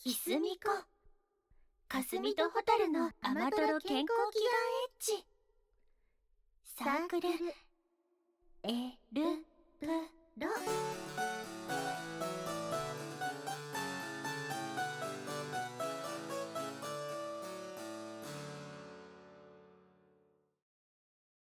キスミコ。かすみとホタルの甘とろ健康祈願エッジ。サークル。エル。プ